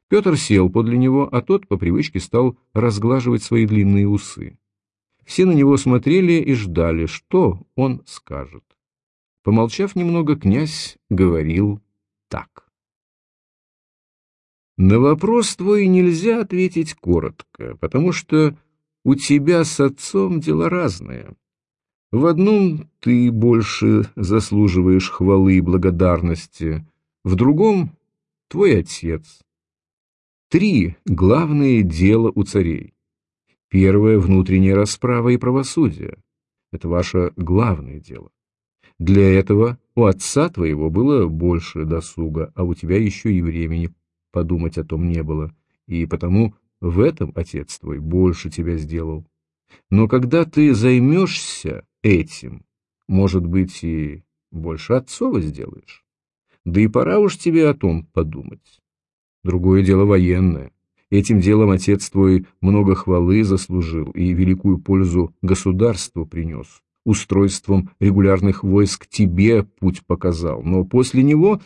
Петр сел подле него, а тот по привычке стал разглаживать свои длинные усы. Все на него смотрели и ждали, что он скажет. Помолчав немного, князь говорил так. На вопрос твой нельзя ответить коротко, потому что у тебя с отцом дела разные. В одном ты больше заслуживаешь хвалы и благодарности, в другом — твой отец. Три главные дела у царей. Первое — внутренняя расправа и правосудие. Это ваше главное дело. Для этого у отца твоего было больше досуга, а у тебя еще и времени подумать о том не было, и потому в этом отец твой больше тебя сделал. Но когда ты займешься этим, может быть, и больше отцова сделаешь. Да и пора уж тебе о том подумать. Другое дело военное. Этим делом отец твой много хвалы заслужил и великую пользу государству принес. Устройством регулярных войск тебе путь показал, но после него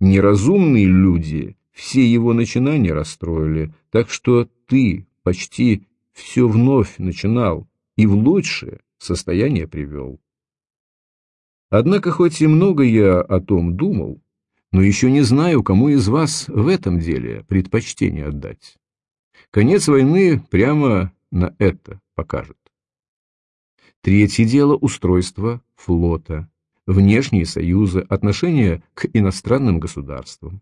неразумные люди все его начинания расстроили, так что ты почти все вновь начинал и в лучшее состояние привел. Однако хоть и много я о том думал, но еще не знаю, кому из вас в этом деле предпочтение отдать. Конец войны прямо на это покажет. Третье дело – устройство флота, внешние союзы, отношения к иностранным государствам.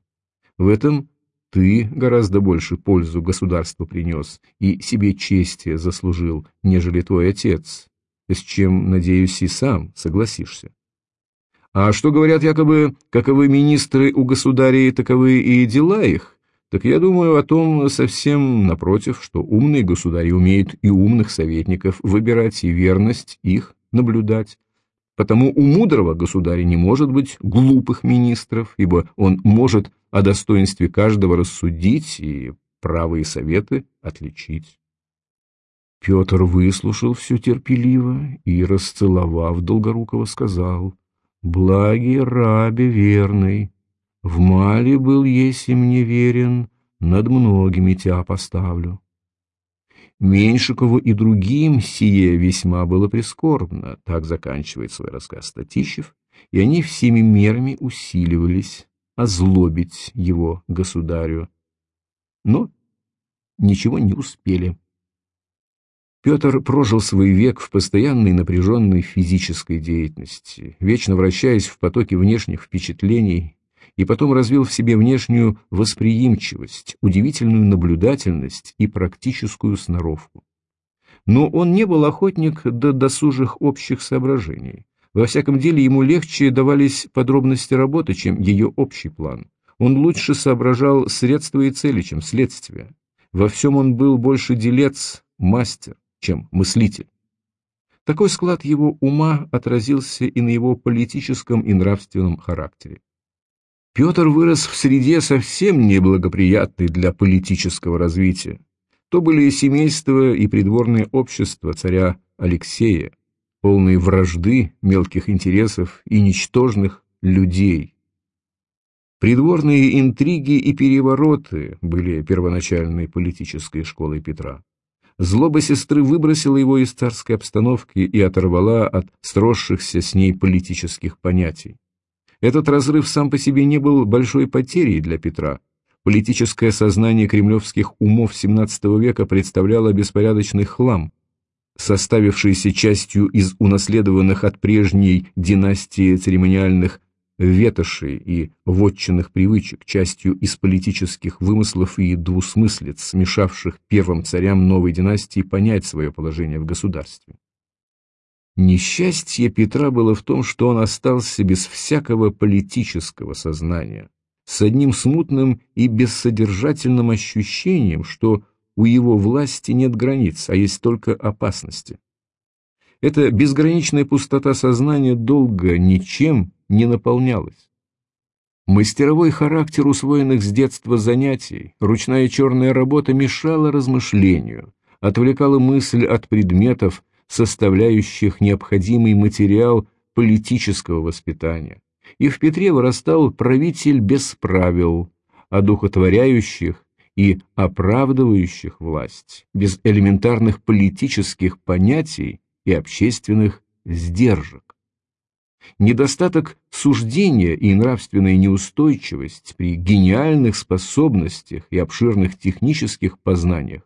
В этом ты гораздо больше пользу государству принес и себе чести заслужил, нежели твой отец, с чем, надеюсь, и сам согласишься. А что говорят якобы, каковы министры у государей, таковы и дела их, так я думаю о том совсем напротив, что умный государь умеет и умных советников выбирать, и верность их наблюдать. Потому у мудрого государя не может быть глупых министров, ибо он может о достоинстве каждого рассудить и правые советы отличить. Петр выслушал все терпеливо и, расцеловав Долгорукова, сказал, Благи рабе верный, в мале был еси мне верен, над многими тебя поставлю. Меньшикову и другим сие весьма было прискорбно, так заканчивает свой рассказ Татищев, и они всеми мерами усиливались озлобить его государю. Но ничего не успели. Петр прожил свой век в постоянной напряженной физической деятельности, вечно вращаясь в потоке внешних впечатлений, и потом развил в себе внешнюю восприимчивость, удивительную наблюдательность и практическую сноровку. Но он не был охотник до досужих общих соображений. Во всяком деле ему легче давались подробности работы, чем ее общий план. Он лучше соображал средства и цели, чем следствия. Во всем он был больше делец, мастер чем мыслитель. Такой склад его ума отразился и на его политическом и нравственном характере. Петр вырос в среде совсем неблагоприятной для политического развития. То были семейство и придворное общество царя Алексея, полные вражды, мелких интересов и ничтожных людей. Придворные интриги и перевороты были первоначальной политической школой Петра. Злоба сестры выбросила его из царской обстановки и оторвала от сросшихся с ней политических понятий. Этот разрыв сам по себе не был большой потерей для Петра. Политическое сознание кремлевских умов XVII века представляло беспорядочный хлам, составившийся частью из унаследованных от прежней династии церемониальных ветошей и вотчинных привычек, частью из политических вымыслов и двусмыслиц, смешавших первым царям новой династии понять свое положение в государстве. Несчастье Петра было в том, что он остался без всякого политического сознания, с одним смутным и бессодержательным ощущением, что у его власти нет границ, а есть только опасности. Эта безграничная пустота сознания долго ничем не наполнялась. Мастеровой характер усвоенных с детства занятий, ручная черная работа мешала размышлению, отвлекала мысль от предметов, составляющих необходимый материал политического воспитания. И в Петре вырастал правитель без правил, одухотворяющих и оправдывающих власть, без элементарных политических понятий и общественных сдержек. Недостаток суждения и нравственная неустойчивость при гениальных способностях и обширных технических познаниях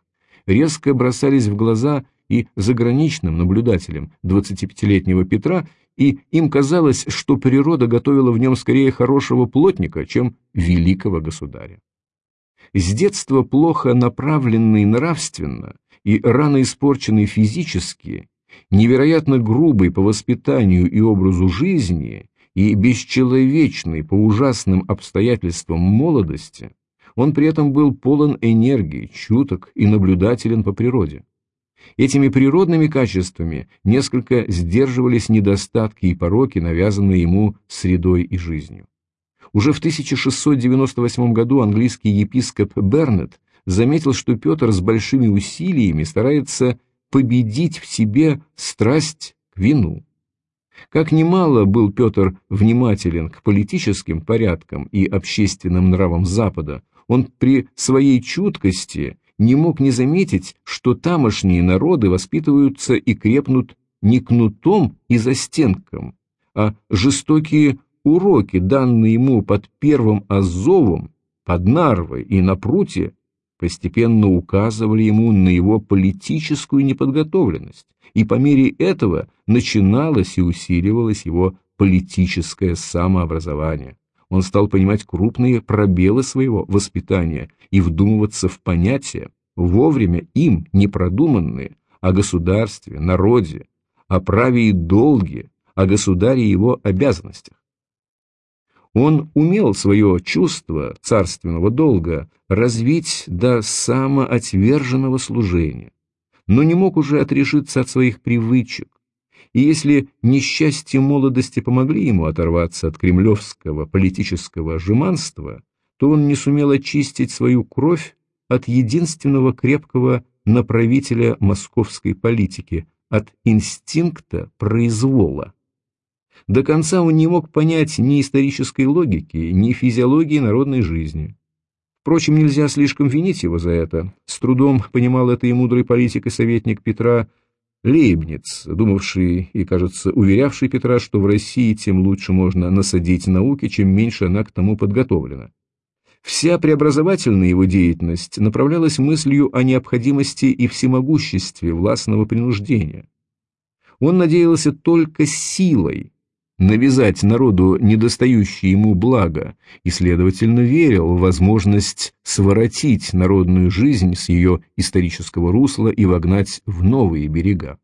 резко бросались в глаза и заграничным наблюдателям 25-летнего Петра, и им казалось, что природа готовила в нем скорее хорошего плотника, чем великого государя. С детства плохо направленный нравственно и рано испорченный физически, невероятно грубый по воспитанию и образу жизни и бесчеловечный по ужасным обстоятельствам молодости, он при этом был полон энергии, чуток и наблюдателен по природе. Этими природными качествами несколько сдерживались недостатки и пороки, навязанные ему средой и жизнью. Уже в 1698 году английский епископ Бернет заметил, что Петр с большими усилиями старается победить в себе страсть к вину. Как немало был Петр внимателен к политическим порядкам и общественным нравам Запада, он при своей чуткости не мог не заметить, что тамошние народы воспитываются и крепнут не кнутом и застенком, а жестокие уроки, данные ему под первым Азовом, под Нарвой и на Пруте, постепенно указывали ему на его политическую неподготовленность, и по мере этого начиналось и усиливалось его политическое самообразование он стал понимать крупные пробелы своего воспитания и вдумываться в понятия, вовремя им непродуманные, о государстве, народе, о праве и долге, о государе и его обязанностях. Он умел свое чувство царственного долга развить до самоотверженного служения, но не мог уже отрешиться от своих привычек, и если несчастье молодости помогли ему оторваться от кремлевского политического жеманства, то он не сумел очистить свою кровь от единственного крепкого направителя московской политики, от инстинкта произвола. До конца он не мог понять ни исторической логики, ни физиологии народной жизни. Впрочем, нельзя слишком винить его за это. С трудом понимал это и мудрый политик и советник Петра Лейбниц, думавший и, кажется, уверявший Петра, что в России тем лучше можно насадить науки, чем меньше она к тому подготовлена. Вся преобразовательная его деятельность направлялась мыслью о необходимости и всемогуществе властного принуждения. Он надеялся только силой навязать народу недостающее ему благо и, следовательно, верил в возможность своротить народную жизнь с ее исторического русла и вогнать в новые берега.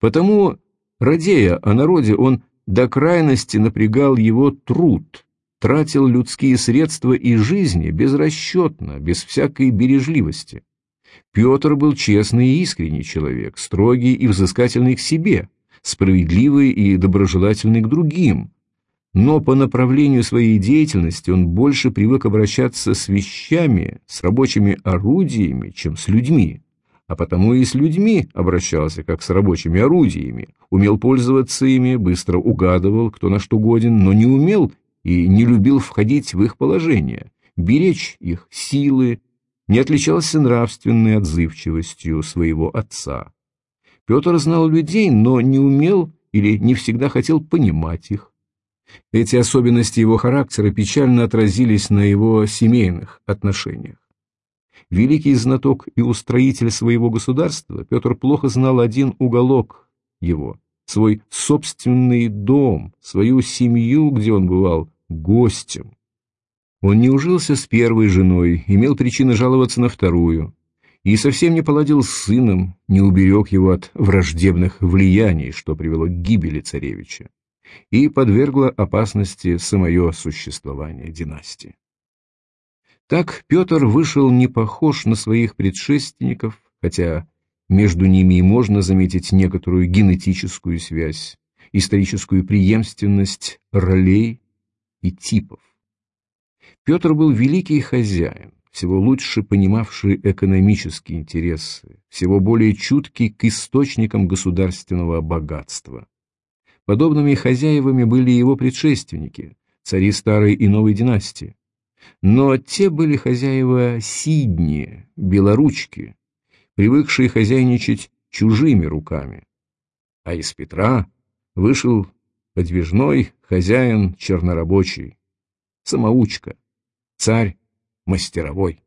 Потому, радея о народе, он до крайности напрягал его труд, тратил людские средства и жизни безрасчетно, без всякой бережливости. Петр был честный и искренний человек, строгий и взыскательный к себе – справедливый и доброжелательный к другим, но по направлению своей деятельности он больше привык обращаться с вещами, с рабочими орудиями, чем с людьми, а потому и с людьми обращался как с рабочими орудиями, умел пользоваться ими, быстро угадывал, кто на что годен, но не умел и не любил входить в их положение, беречь их силы, не отличался нравственной отзывчивостью своего отца. Петр знал людей, но не умел или не всегда хотел понимать их. Эти особенности его характера печально отразились на его семейных отношениях. Великий знаток и устроитель своего государства, Петр плохо знал один уголок его, свой собственный дом, свою семью, где он бывал гостем. Он не ужился с первой женой, имел причины жаловаться на вторую и совсем не поладил с сыном, не уберег его от враждебных влияний, что привело к гибели царевича, и подвергло опасности самое существование династии. Так Петр вышел не похож на своих предшественников, хотя между ними и можно заметить некоторую генетическую связь, историческую преемственность ролей и типов. Петр был великий хозяин, всего лучше понимавший экономические интересы, всего более чуткий к источникам государственного богатства. Подобными хозяевами были его предшественники, цари старой и новой династии. Но те были хозяева сидни, белоручки, привыкшие хозяйничать чужими руками. А из Петра вышел подвижной хозяин чернорабочий, самоучка, царь мастеровой.